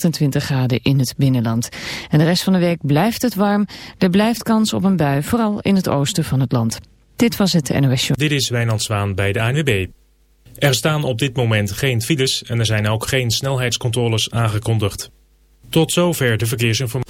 28 graden in het binnenland. En de rest van de week blijft het warm. Er blijft kans op een bui, vooral in het oosten van het land. Dit was het NOS Show. Dit is Wijnand Zwaan bij de ANWB. Er staan op dit moment geen files en er zijn ook geen snelheidscontroles aangekondigd. Tot zover de verkeersinformatie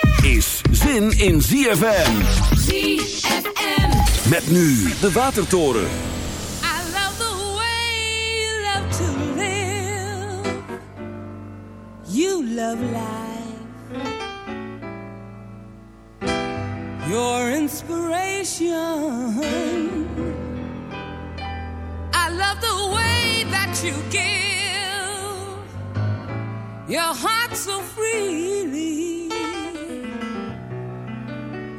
Is zin in ZFM. ZFM. Met nu de Watertoren. I love the way you love to live. You love life. Your inspiration. I love the way that you give. Your heart so freely.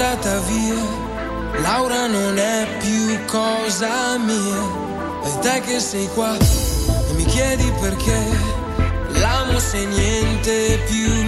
andata via. Laura non è più cosa mia, è te che sei qua e mi chiedi perché l'amo se niente più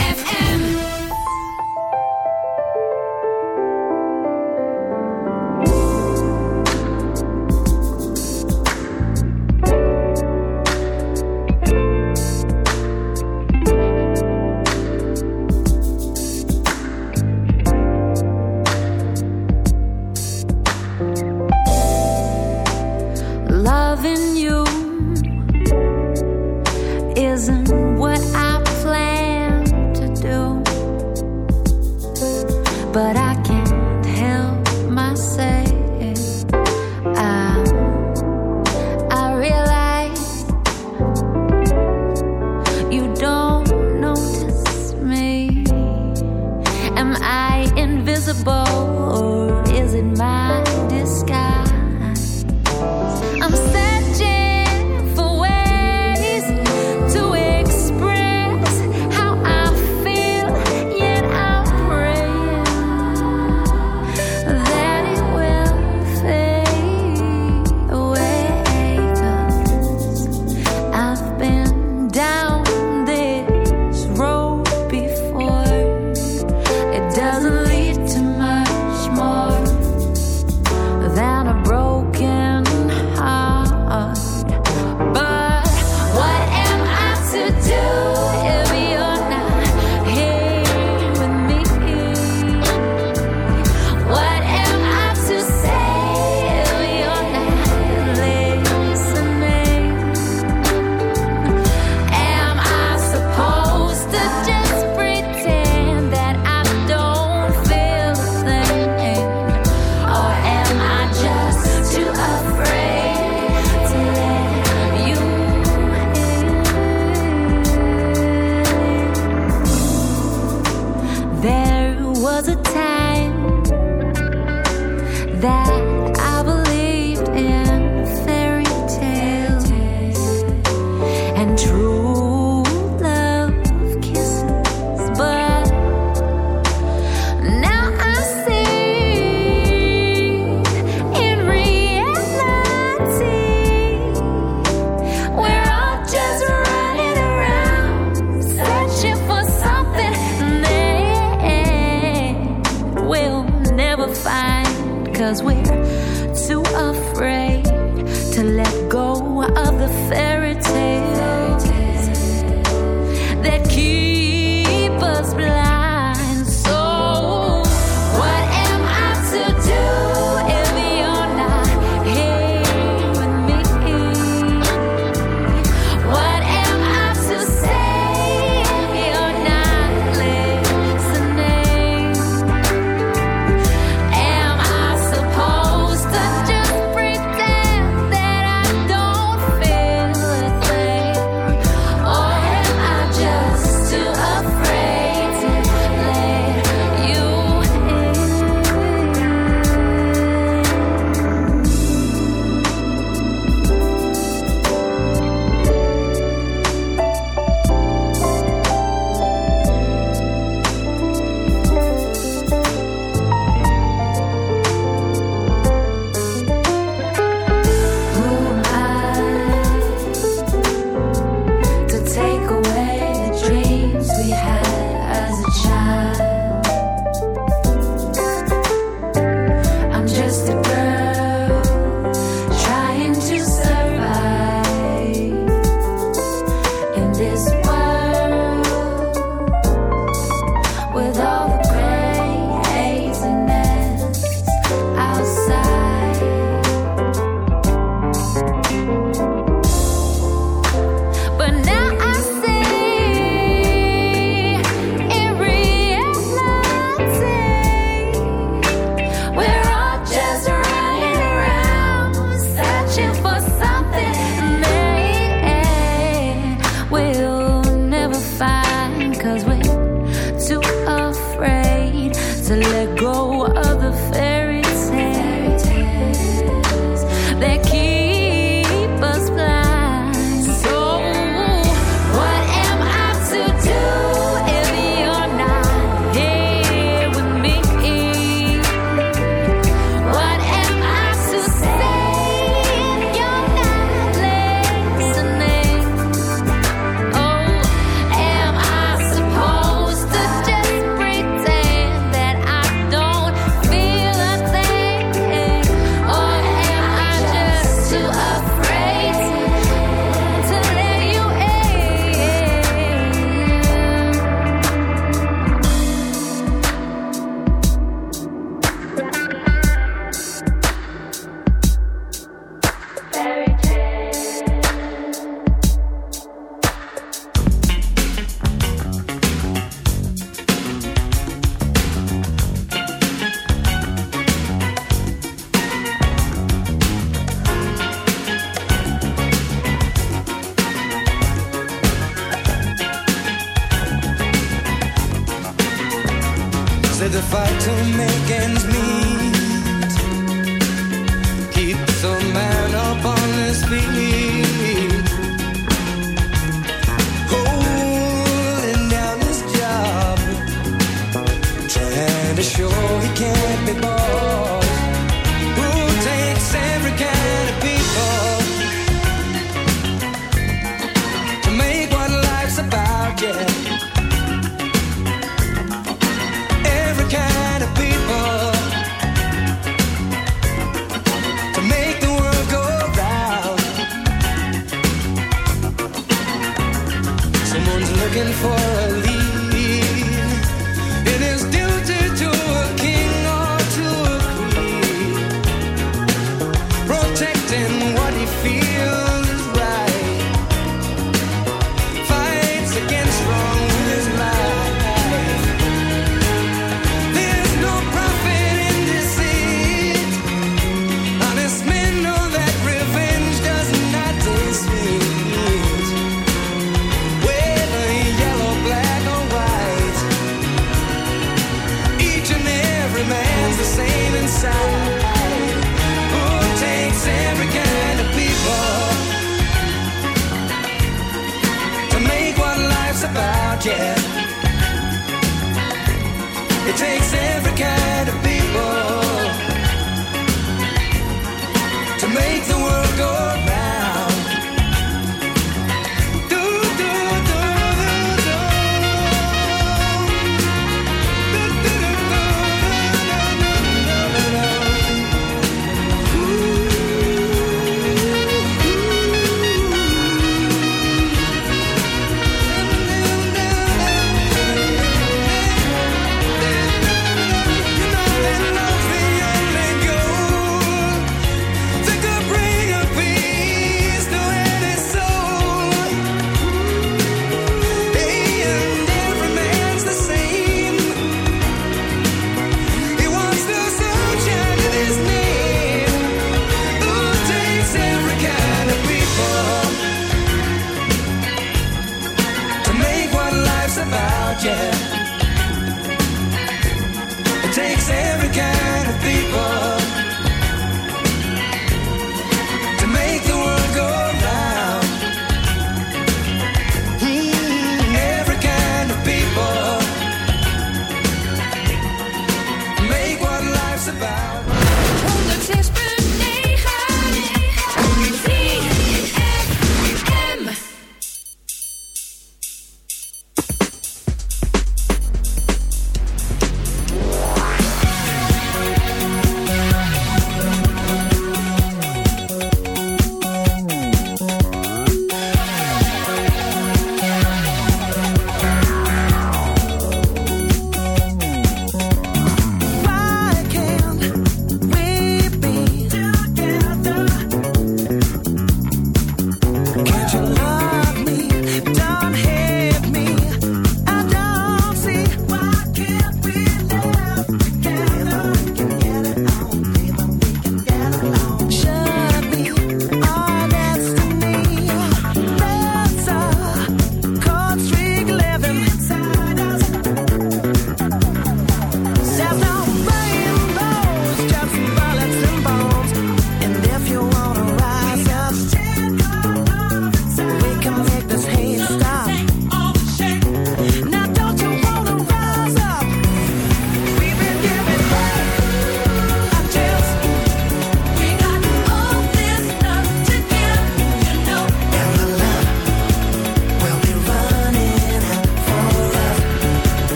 feel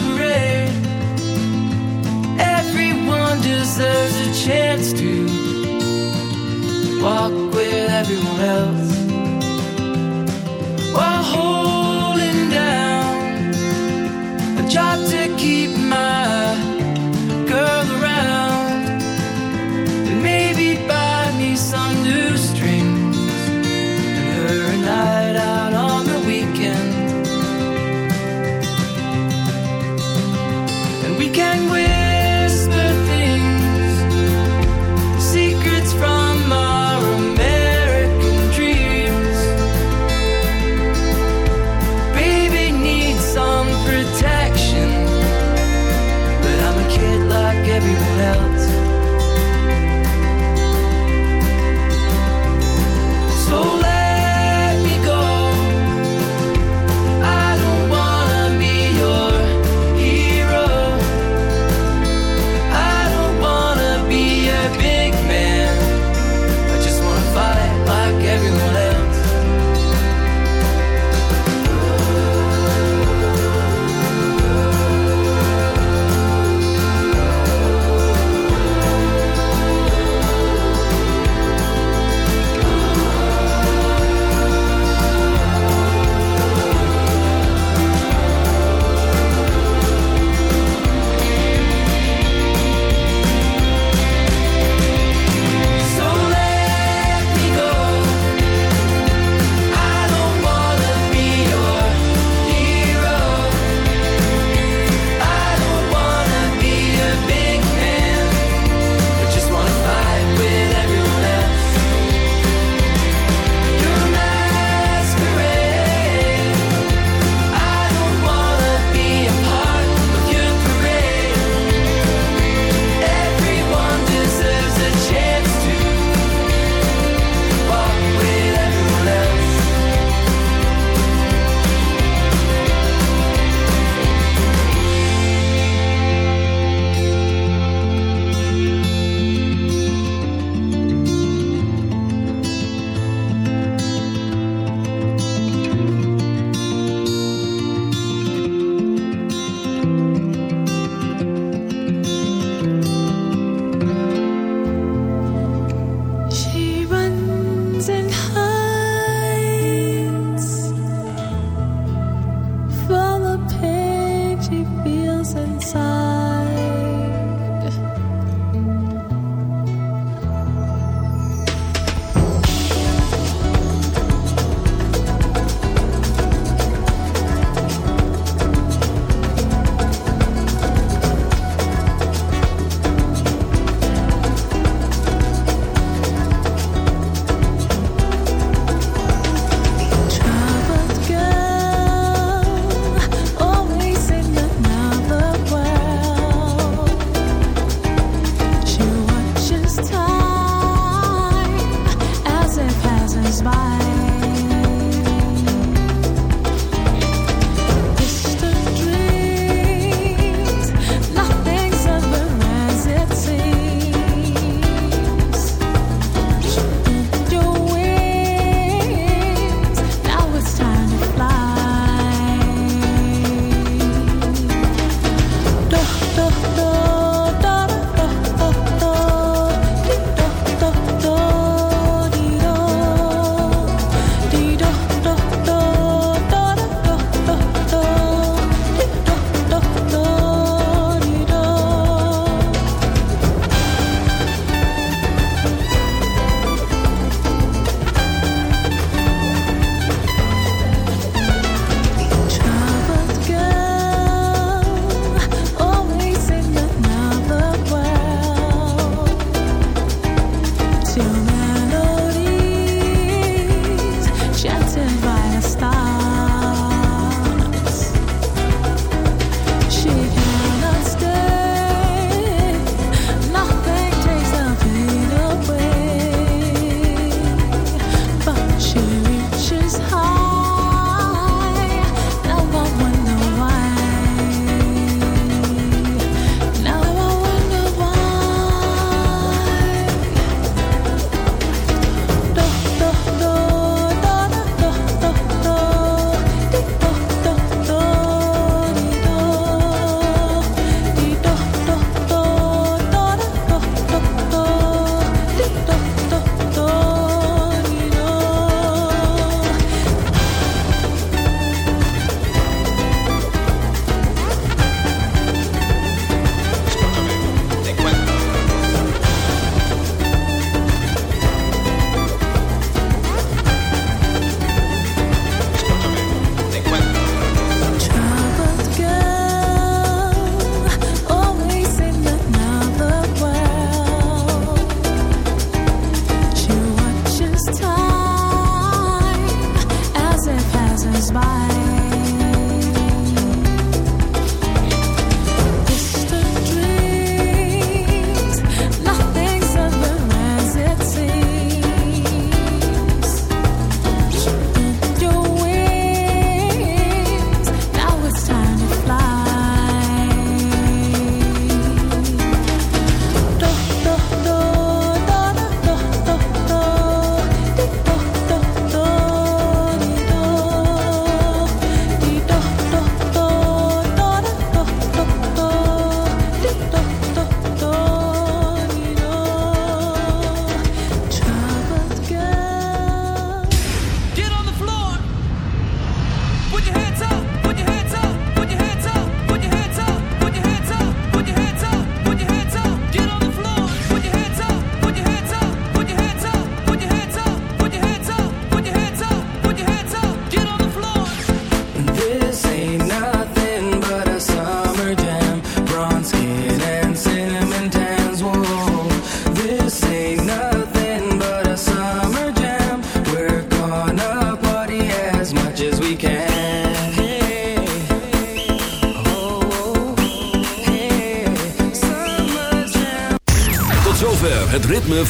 parade. Everyone deserves a chance to walk with everyone else.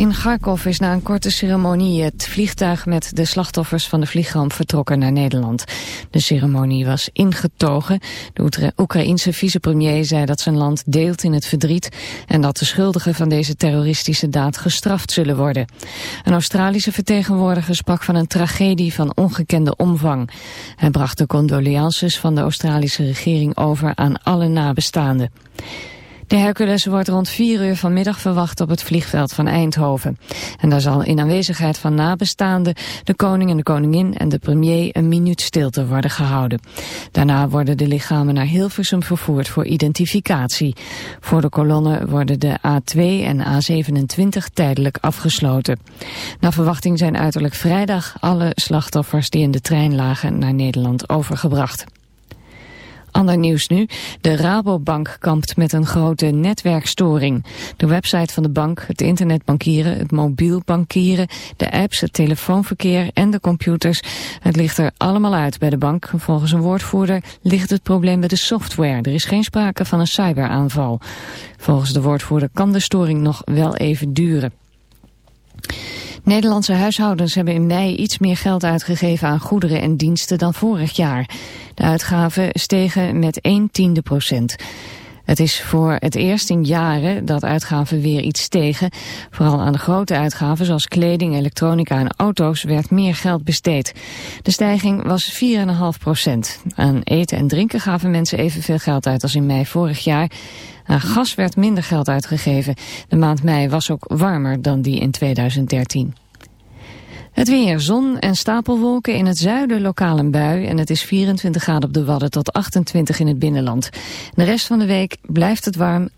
In Kharkov is na een korte ceremonie het vliegtuig met de slachtoffers van de vliegramp vertrokken naar Nederland. De ceremonie was ingetogen. De Oekraïense vicepremier zei dat zijn land deelt in het verdriet en dat de schuldigen van deze terroristische daad gestraft zullen worden. Een Australische vertegenwoordiger sprak van een tragedie van ongekende omvang. Hij bracht de condolences van de Australische regering over aan alle nabestaanden. De Hercules wordt rond 4 uur vanmiddag verwacht op het vliegveld van Eindhoven. En daar zal in aanwezigheid van nabestaanden de koning en de koningin en de premier een minuut stilte worden gehouden. Daarna worden de lichamen naar Hilversum vervoerd voor identificatie. Voor de kolonne worden de A2 en A27 tijdelijk afgesloten. Naar verwachting zijn uiterlijk vrijdag alle slachtoffers die in de trein lagen naar Nederland overgebracht. Ander nieuws nu. De Rabobank kampt met een grote netwerkstoring. De website van de bank, het internetbankieren, het mobiel bankieren, de apps, het telefoonverkeer en de computers. Het ligt er allemaal uit bij de bank. Volgens een woordvoerder ligt het probleem bij de software. Er is geen sprake van een cyberaanval. Volgens de woordvoerder kan de storing nog wel even duren. Nederlandse huishoudens hebben in mei iets meer geld uitgegeven aan goederen en diensten dan vorig jaar. De uitgaven stegen met 1 tiende procent. Het is voor het eerst in jaren dat uitgaven weer iets stegen. Vooral aan de grote uitgaven zoals kleding, elektronica en auto's werd meer geld besteed. De stijging was 4,5 procent. Aan eten en drinken gaven mensen evenveel geld uit als in mei vorig jaar. Aan gas werd minder geld uitgegeven. De maand mei was ook warmer dan die in 2013. Het weer, zon en stapelwolken in het zuiden lokaal een bui en het is 24 graden op de Wadden tot 28 in het binnenland. De rest van de week blijft het warm